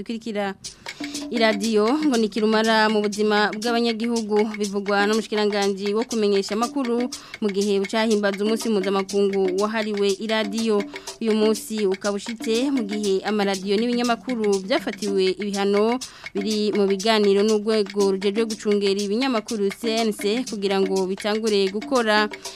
dukurikira iradiyo ngo ni kirumara mu buzima bw'abanyagihugu bivugwa n'umushikiranganji wo kumenyesha amakuru mu gihe ucahimbaza umunsi mpuzamakungu wahariwe iradiyo uyu munsi ukaba mu gihe amaradiyo n'ibinyamakuru byafatiwe ibihano biri mu biganiro n'urwego rujejwe gucungera ibinyamakuru CNC kugira ngo bitangure gukora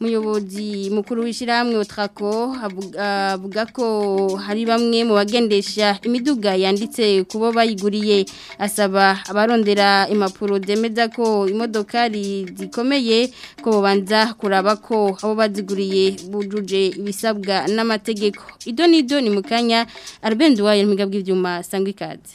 umuyobozi mukuru w'ishyirahamwe utrako avuga ko hari bamwe mu bagendesha imiduga yanditse kubo bayiguriye asaba abarondera impapuro zemeza ko imodoka zikomeye ko babanza kuraba ko abo baziguriye bujuje ibisabwa n'amategeko ido n'ido ni mu kanya arabenduwayo ibyuma sangwa ikaze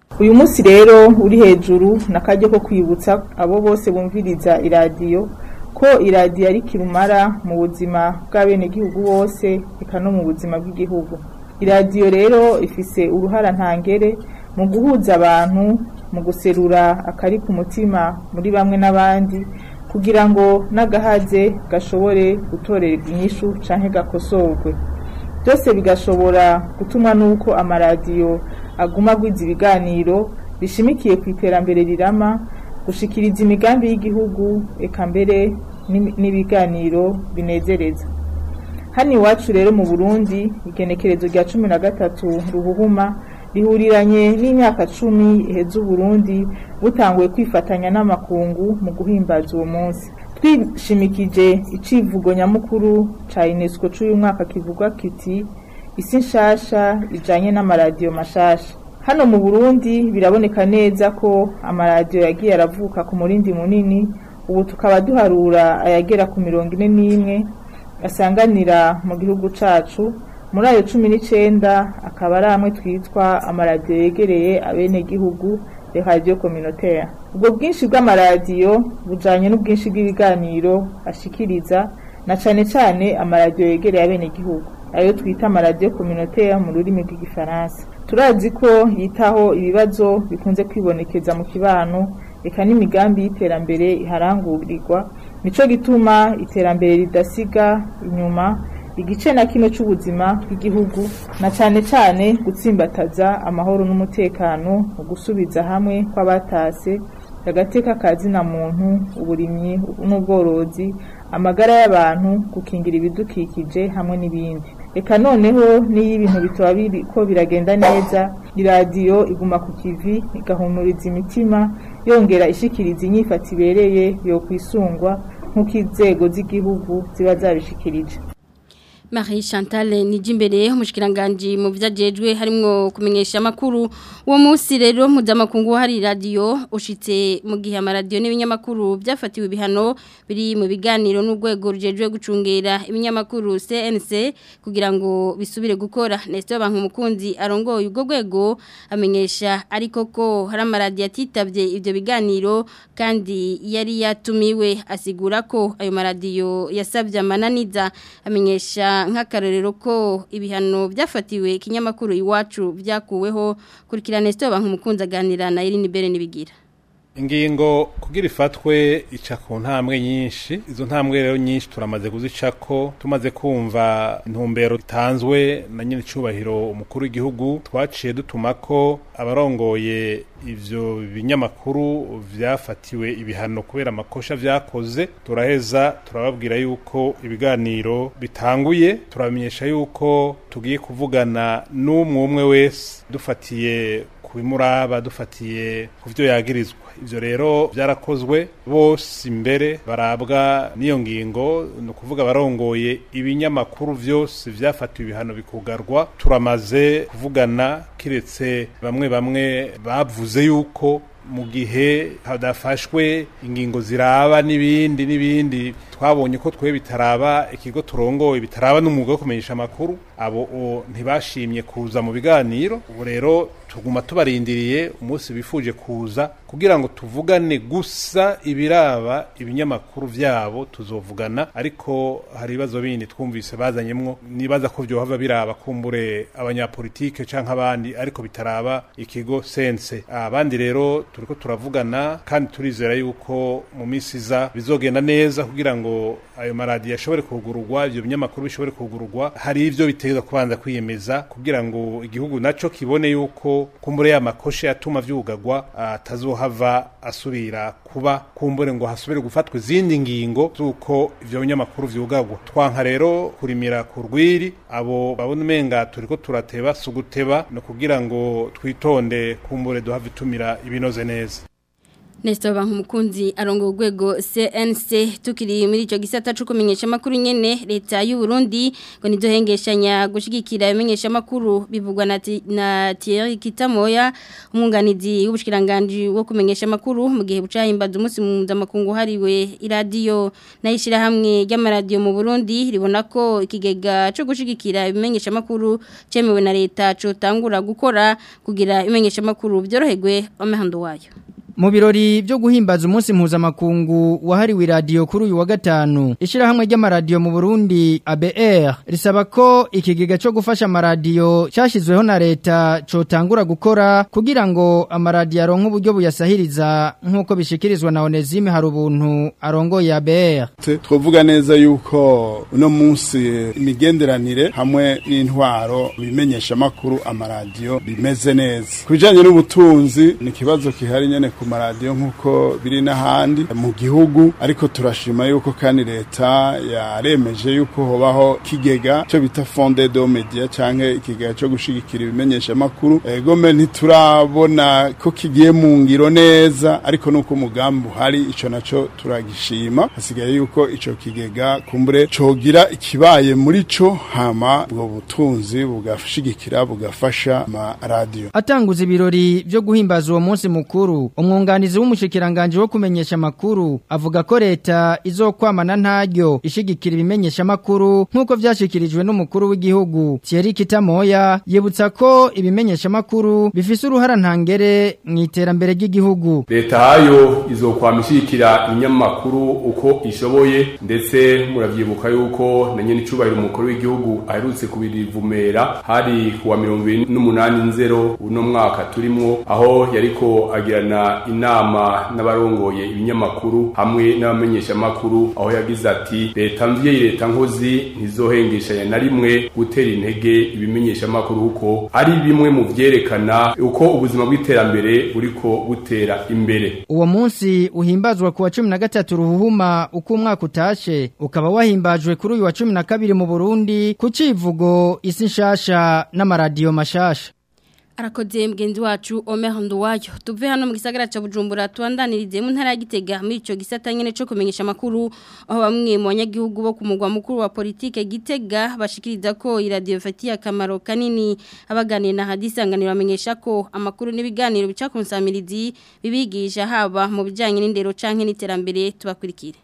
uyu munsi rero uri hejuru nakajye ko kwibutsa abo bose bumviriza iradiyo ko iradiyo ari kirumara mu buzima bw'abenegihugu bose reka no mu buzima bw'igihugu iradiyo rero ifise uruhara ntangere mu guhuza abantu mu guserura akari ku mutima muri bamwe n'abandi kugira ngo n'agahaze gashobore gutorerwa inyishu cyangwa gakosorwe byose bigashobora gutuma n'uko amaradiyo aguma agwiza ibiganiro bishimikiye ku iterambere rirama gushikiriza imigambi y'igihugu eka mbere n'ibiganiro binezereza hano iwacu rero mu burundi igenekerezo rya cumi na gatatu ruhuhuma rihuriranye n'imyaka cumi iheze Burundi butanguye kwifatanya n'amakungu mu guhimbaza uwo munsi twishimikije icivugo nyamukuru ca UNESCO c'uyu mwaka kivuga kiti isi nshasha ijanye n'amaradiyo mashasha hano mu Burundi biraboneka neza ko amaradiyo yagiye aravuka ku murindi munini ubu tukaba duharura ayagera ku mirongo ine n'imwe asanganira mu gihugu cacu muri ayo cumi n'icyenda akaba ari amwe twitwa amaradiyo yegereye abenegihugu de radiyo kominoteri ubwo bwinshi bw'amaradiyo bujyanye n'ubwinshi bw'ibiganiro ashikiriza na cyane cyane amaradiyo yegereye abenegihugu ayo twita amaradiyo kominoteri mu rurimi rw'igifaransa turazi ko yitaho ibibazo bikunze kwibonekeza mu kibano reka n'imigambi y'iterambere iharangurirwa nicyo gituma iterambere ridasiga inyuma igice na kimwe cy'ubuzima bw'igihugu na cyane cyane gutsimbataza amahoro n'umutekano mu gusubiza hamwe kw'abatase agateka ka zina muntu uburimyi n'ubworozi amagara y'abantu gukingira ibidukikije hamwe n'ibindi reka noneho n'iyo ibintu bitaba ko biragenda neza iradiyo iguma ku kivi igahumuriza imitima yongera ishyikiriza inyifato ibereye yo kwisungwa nk'uko inzego z'igihugu ziba zabishikirije Marie Chantal eh, Nijimbereye umushikiranganje mu vyajejwe harimo kumenyesha makuru uwo munsi rero mpuzamakungu hari radio ushitse mu gihe amaradiyo n'ibinyamakuru byafatiwe bihano biri mu biganiro n'urwego rujejwe gucungera ibinyamakuru CNC kugira ngo bisubire gukora Nestor Bankumukunzi arongoye ubwo rwego amenyesha ariko ko hari amaradiyo atitavye ivyo biganiro kandi yari yatumiwe asigura ko ayo maradiyo yasabye amananiza amenyesha nk'akarorero ko ibihano byafatiwe kinyamakuru iwacu byakuweho kurikirana esitoba nk'umukunzi aganira na Irene Bere nibigira ingingo kugira ifatwe ica ku ntambwe nyinshi izo ntambwe rero nyinshi turamaze kuzicako tumaze kumva intumbero itanzwe na nyine icyubahiro umukuru w'igihugu twaciye dutuma ko abarongoye ivyo binyamakuru vyafatiwe ibihano kubera amakosha vyakoze turaheza turababwira yuko ibiganiro bitanguye turamenyesha yuko tugiye kuvugana n'umwe umwe wese dufatiye ku bimuraba dufatiye ku vyo yagirizwa ibyo rero byarakozwe bose imbere barabwa n'iyo ngingo ni ukuvuga barongoye ibinyamakuru byose byafatiwe ibihano bikugarwa turamaze kuvugana kiretse bamwe bamwe bavuze yuko mu gihe hadafashwe ingingo ziraba n'ibindi n'ibindi twabonye ko twe bitaraba ikigo turongoye bitaraba n'umwuga wo kumenyesha amakuru abo ntibashimye kuza mu biganiro ubu rero tuguma tubarindiriye umunsi bifuje kuza kugira ngo tuvugane gusa ibiraba ibinyamakuru byabo tuzovugana ariko hari ibibazo bindi twumvise bazanyemo nibaza ko byohava biraba kumbure abanyapolitike canke abandi ariko bitaraba ikigo sense abandi rero turiko turavugana kandi turizera yuko mu minsi iza bizogenda neza kugira ngo ayo maradiyo ashobore kugururwa ibyo binyamakuru bishobore kugururwa hari ibyo biteza kubanza kwiyemeza kugira ngo igihugu nacyo kibone yuko kumbure ya makoshe atuma vyugagwa atazohava asubira kuba kumbure ngo hasubire gufatwa izindi ngingo z'uko ibyo binyamakuru vyugagwa twanka rero kurimira ku rwiri abo babona umenga turiko turateba suguteba no kugira ngo twitonde kumbure duhava itumira ibinoze neza Nestor Bankumukunzi arongo urwego CNC tukiri muri ico gisata cyo kumenyesha makuru nyene leta y'u Burundi ngo nidohengeshanya gushigikira imenyesha makuru bivugwa na, na Thierry Kitamoya umwunganizi w'ubushikiranganje wo kumenyesha makuru mu gihe bucahimbaza umunsi mu makungu hariwe iradio nayishira hamwe ry'amaradio mu Burundi ribona ko ikigega cyo gushigikira imenyesha makuru cemewe na leta cyo tangura gukora kugira imenyesha makuru byoroherwe amahando wayo Mu birori byo guhimbaza umunsi mpuzamakungu wahariwe iradiyo kuri uyu wa gatanu ishyirahamwe ry'amaradiyo mu Burundi ABR risaba ko ikigega cyo gufasha amaradiyo cyashyizweho na leta cyotangura gukora kugira ngo amaradiyo aronke uburyo buyasahiriza nk'uko bishikirizwa na Onezime hari ubuntu arongoye ABR twavuga neza yuko uno munsi imigenderanire hamwe n'intwaro bimenyesha amakuru amaradiyo bimeze neza kubijanye n'ubutunzi ni ikibazo kihari nyene ku nk'uko biri n'ahandi mu gihugu ariko turashima yuko kandi leta yaremeje yuko hobaho kigega cyo bita fonde do media cyangwa ikigega cyo gushigikira ibimenyesha makuru egome ntiturabona ko kigiye mu ngiro neza ariko nuko umugambi uhari icyo naco turagishima hasigaye yuko icyo kigega kumbure cogira ikibaye muri cyo hama ubwo butunzi bugashigikira bugafasha ama atanguza ibirori byo guhimbaza uwo munsi mukuru umwunganizi w'umushikiranganji wo kumenyesha makuru avuga ko leta izokwamana ntaryo ishigikira ibimenyesha makuru nkuko vyashikirijwe n'umukuru w'igihugu Thierry Kitamoya yibutsa ko ibimenyesha makuru bifise uruhara ntangere mu iterambere ry'igihugu leta hayo izokwama ishigikira inyamakuru uko ishoboye ndetse muravyibuka yuko na nyene umukuru w'igihugu aherutse kubirivumera hari kuwa 2008 uno mwaka turimwo aho yariko agirana inama n'abarongoye ibinyamakuru hamwe n'abamenyeshamakuru aho yagize ati leta mvyeyi leta nkozi ntizohengeshanya na rimwe gutera intege ibimenyeshamakuru kuko ari bimwe mu byerekana uko ubuzima bw'iterambere ko butera imbere uwo munsi uhimbazwa ku wa cumi na gatatu ruhuhuma uko umwaka utashe ukaba wahimbajwe kuri uyu wa cumi na kabiri mu burundi ku civugo isi nshasha n'amaradiyo mashasha arakodeye mugenzi wacu Omer Nduwayo tuve hano mu gisagara cya Bujumbura tubandanirize mu ntara ya muri ico gisata nyene cyo kumenyesha makuru aho bamwe mu banyagihugu bo kumugwa mukuru wa politike Gitega bashikiriza ko iradio fatiya kamaro kanini abaganiye na hadisanganiro bamenyesha ko amakuru n'ibiganiro bica ku bibigisha haba mu bijanye n'indero canke n'iterambere tubakurikire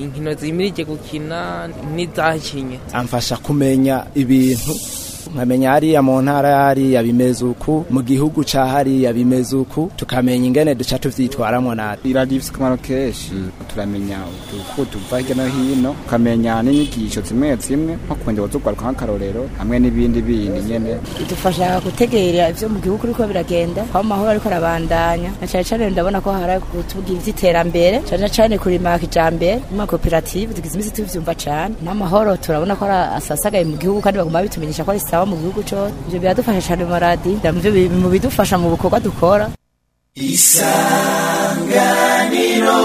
inkino zimirije gukina n'izakinye amfasha kumenya ibintu nkamenya hariya mu ntara hariya bimeze uku mu gihugu cya hariya bimeze uku tukamenya ingene duca tuvyitwaramwo natwe iragira akamaro kenshi turamenya uko tuva hirya no hino tukamenya n'inyigisho zimwe zimwe nko kongera kuzigaruka nk'akarorero hamwe n'ibindi bindi nyene idufasha gutegera ivyo mu gihugu uriko biragenda aho amahoro ariko arabandanya na cane cane ndabona ko hari kutubwira ivy'iterambere cane cane kurima kijambere makoperative tugize imisi tuvyumva cane n'amahoro turabona ko asasagaye mu gihugu kandi baguma bitumenyesha ko ari sawa twaba mu gihugu cyose ibyo biradufasha cyane maradiyo mu bidufasha mu bikorwa dukora isanganiro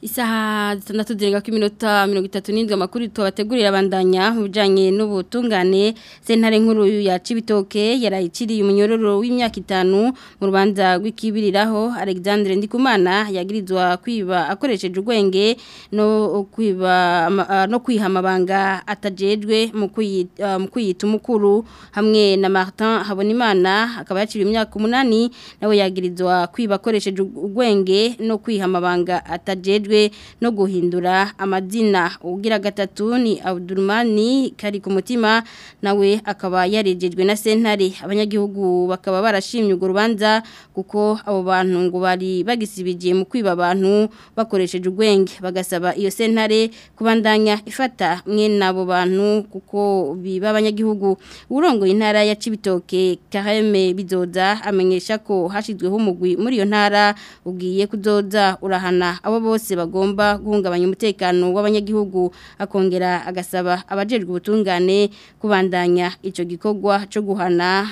isaha zitandatu zirenga ku minota mirongo itatu n'indwi amakuru tubategurira abandanya mu bijyanye n'ubutungane sentare nkuru ya Cibitoke yarayikiriye umunyororo w'imyaka itanu mu rubanza rw'ikibiriraho Alexandre Ndikumana yagirizwa kwiba akoresheje urwenge no kwiba ah, no kwiha amabanga atajejwe mu kwiyita ah, umukuru hamwe na Martin Habonimana akaba yaciwe imyaka umunani nawe yagirizwa kwiba akoresheje urwenge no kwiha amabanga atajejwe n'imiturire no guhindura amazina ugira gatatu ni Abdulmani kari ku mutima nawe akaba yarejejwe na sentare abanyagihugu bakaba barashimye urwo kuko abo bantu ngo bari bagisibigiye mu kwiba abantu bakoresheje ubwenge bagasaba iyo sentare kubandanya ifata mwene abo bantu kuko biba abanyagihugu urongo intara ya Cibitoke Kareme bizoza amenyesha ko hashizweho umugwi muri iyo ntara ugiye kuzoza urahana abo bose bagomba guhungabanya umutekano w'abanyagihugu akongera agasaba abajejwe ubutungane kubandanya icyo gikogwa cyo guhana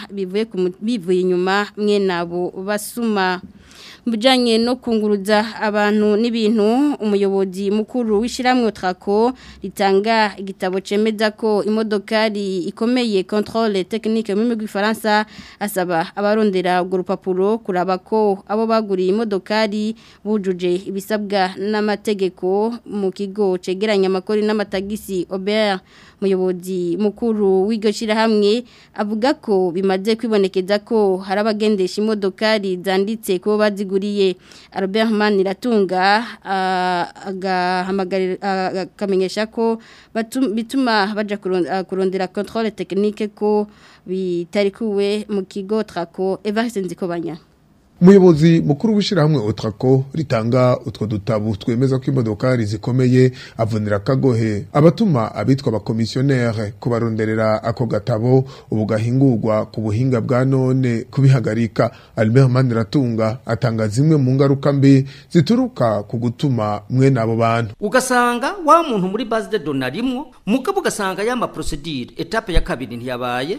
bivuye inyuma mwe nabo basuma bijyanye no kunguruza abantu n'ibintu umuyobozi mukuru w'ishyirahamwe trako ritanga igitabo cyemeza ko imodoka imodokari ikomeye controle tekinike mu rurimi rw'ifaransa asaba abarondera urwo rupapuro kuraba ko abo baguriye imodoka imodokari bujuje ibisabwa n'amategeko mu kigo cyegeranya amakori n'amatagisi obera umuyobozi mukuru w'iryo shyirahamwe avuga ko bimaze kwibonekeza ko hari abagendesha imodokari zanditse ko bazigura bihuriye Albert Maniratunga ah, ah, akamenyesha ko bituma baja kurondera ah, controle technique ko bitarikuwe mu kigo Traco Evariste Nzikobanya umuyobozi mukuru w'ishyirahamwe otrako ritanga utwo dutabo twemeza ko imodokari zikomeye avunira akagohe abatuma abitwa abakomisiyoneri kubaronderera ako gatabo ubu gahingurwa ku buhinga bwa none kubihagarika albert maniratunga atanga zimwe mu ngaruka mbi zituruka ku gutuma mwene abo bantu ugasanga wa muntu muri base de dona rimwo mugabo ugasanga yama etape ya kabiri ntiyabaye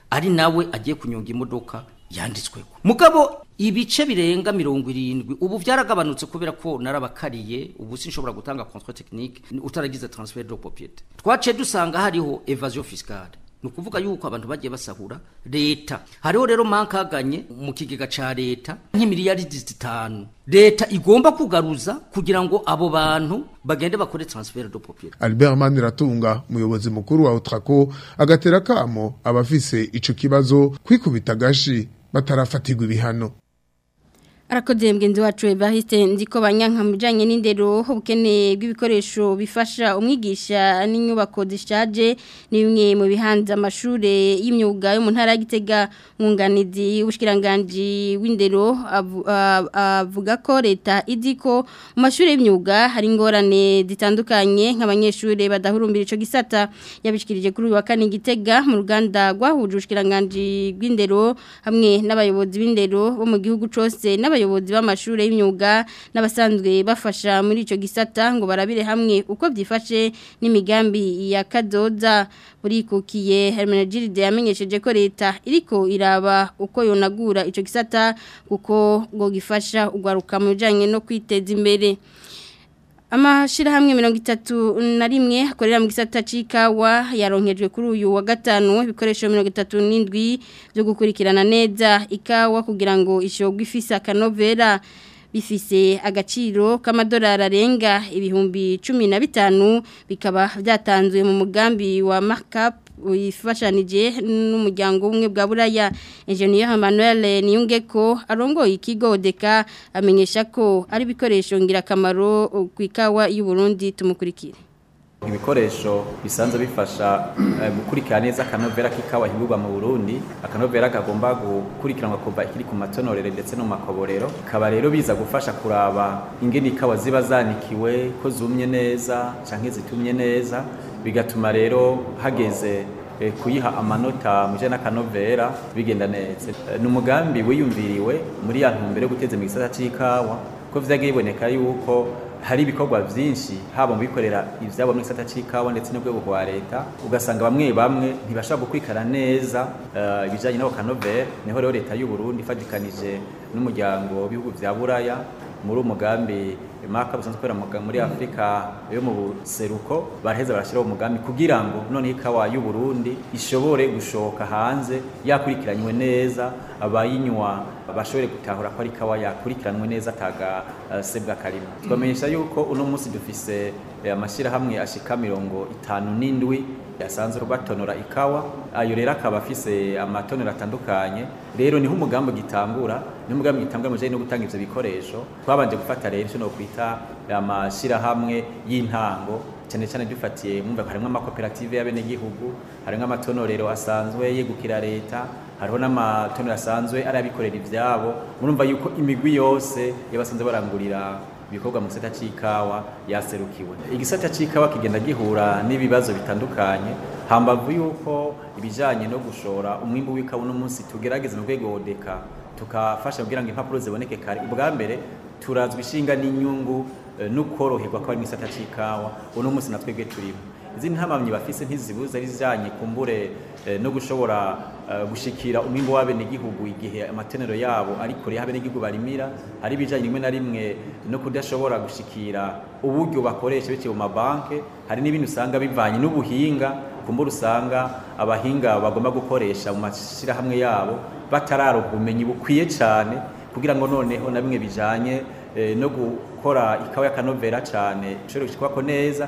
ari nawe agiye kunyonga imodoka yanditsweho mugabo ibice birenga mirongo irindwi ubu byaragabanutse kubera ko narabakariye ubu sinshobora gutanga contre technique utaragize transfer de propriété twaciye dusanga hariho evasion fiscale ni ukuvuga yuko abantu bagiye basahura leta hariho rero mankaganye mu kigega cya leta nk'imiliyari zitanu leta igomba kugaruza kugira ngo abo bantu bagende bakore transfer de propriété Albert Maniratunga umuyobozi mukuru wa Utraco agatera kamo abafise icyo kibazo kwikubita gashi batarafatirwa ibihano arakoze mugenzi wacu bahise ndi ko banyanka n'indero ubukene bw'ibikoresho bifasha umwigisha n'inyubako zishaje ni bimwe mu bihanze amashuri y'imyuga yo mu gitega y'igitega nkunganizi w'indero avuga ko leta izi ko mu mashuri y'imyuga hari ingorane zitandukanye nk'abanyeshuri badahurumbira icyo gisata yabishikirije kuri uyu wa kane igitega mu ruganda rwahuje ubushikiranganji hamwe n'abayobozi b'indero bo mu gihugu cyose n'abayobozi abayobozi b'amashuri y'imyuga n'abasanzwe bafasha muri icyo gisata ngo barabire hamwe uko byifashe n'imigambi ya Kadoza kadoda burikukiye Hermenegilde yamenyesheje ko leta iriko iraba uko yonagura icyo gisata kuko ngo gifasha ugaruka mu bijyanye no kwiteza imbere Amashirahamwe mirongo itatu na rimwe akorera mu gisata c'ikawa yaronkejwe kuri uyu wa gatanu ibikoresho mirongo itatu n'indwi byo gukurikirana neza ikawa kugira ngo ishogwe ifise akanovera bifise agaciro k'amadolari arenga ibihumbi cumi na bitanu bikaba byatanzwe mu mugambi wa markup uyifashanije n'umuryango umwe bwa buraya Engineer Emmanuel Niyungeko arongoye ikigo deka amenyesha ko ari bikoresho ngirakamaro ku ikawa y'u Burundi tumukurikire ibikoresho bisanzwe bifasha eh, gukurikira neza akanovera k'ikawa himurwa mu burundi akanovera kagomba gukurikiranwa kuva ikiri ku matonorero ndetse no mu makoborero kaba rero biza gufasha kuraba ingene ikawa ziba zanikiwe ko zumye neza cyangwa zitumye neza bigatuma rero hageze Eh, kuyiha amanota mu ijana n'akanovera bigenda neza eh, ni umugambi wiyumviriwe muri ya ntumbero yo guteza mu gisata cy'ikawa ko byagiye biboneka yuko hari ibikorwa byinshi haba mu bikorera ibyabo mu gisata cy'ikawa ndetse n'urwego rwa leta ugasanga bamwe bamwe ntibashaka gukwikara neza eh, ibijyanye naho kanovera niho rero leta y'u Burundi ifatikanije n'umuryango w'ibihugu bya buraya muri umugambi maka busanzwe ukorera muri afurika yo mu buseruko baraheza barashyiraho umugambi kugira ngo noneho ikawa y'u Burundi ishobore gushoka hanze yakurikiranywe neza abayinywa bashobore gutahura ko ari ikawa yakurikiranywe neza atagase eh, sebwa karimo twamenyesha yuko uno munsi dufise eh, amashyirahamwe ashika mirongo itanu n'indwi yasanzwe batonora ikawa ayo rero akaba afise amatonero atandukanye rero niho umugambi gitangura niho umugambi gitangura mu bijyanye no gutanga ivyo bikoresho twabanje gufata rero icyo ukwita amashyirahamwe y'intango cyane cyane dufatiye mwumva harimo amakoperative y'abenegihugu harimo amatonorero asanzwe yegukira leta hariho n'amatonero asanzwe ari abikorera ibyabo murumva yuko imigwi yose y'abasanzwe barangurira ibikorwa mu gisata cy'ikawa yaserukiwe igisata cy'ikawa kigenda gihura n'ibibazo bitandukanye hambavu yuko ibijyanye no gushora umwimbu w'ikawa uno munsi tugerageza mu rwego wodeka tukafasha kugira ngo impapuro ziboneke kare ubwa mbere turazwi ishinga n'inyungu eh, no koroherwa mu gisata cy'ikawa uno munsi na twebwe turimo izi ntampamyi bafise ntizibuze ari zijyanye kumbure eh, no gushobora eh, gushikira umwimbo w'abenegihugu igihe amatenero yabo ari kure y'abenegihugu barimira hari ibijyanye rimwe na rimwe no kudashobora gushikira uburyo bakoresha biciye mu mabanki hari n'ibindi usanga bivanye n'ubuhinga kumbura usanga abahinga bagomba gukoresha mu mashyirahamwe yabo batararoga ubumenyi bukwiye cyane kugira ngo noneho na bimwe bijyanye eh, no gukora ikawa y'akanovera cyane ushobora gushyirwaho neza